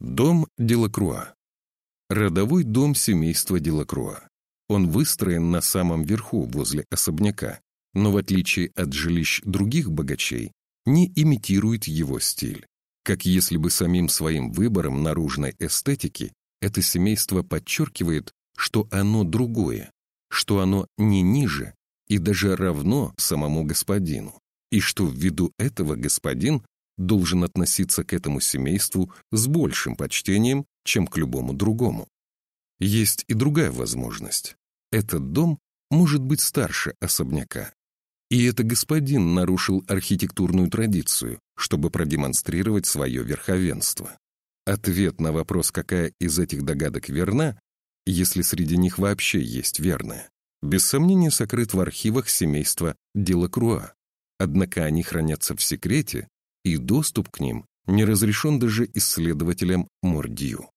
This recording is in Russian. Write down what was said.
Дом Делакруа. Родовой дом семейства Делакруа. Он выстроен на самом верху возле особняка, но в отличие от жилищ других богачей, не имитирует его стиль. Как если бы самим своим выбором наружной эстетики это семейство подчеркивает, что оно другое, что оно не ниже и даже равно самому господину, и что ввиду этого господин должен относиться к этому семейству с большим почтением, чем к любому другому. Есть и другая возможность. Этот дом может быть старше особняка. И это господин нарушил архитектурную традицию, чтобы продемонстрировать свое верховенство. Ответ на вопрос, какая из этих догадок верна, если среди них вообще есть верная, без сомнения сокрыт в архивах семейства Делакруа. Однако они хранятся в секрете и доступ к ним не разрешен даже исследователям Мордью.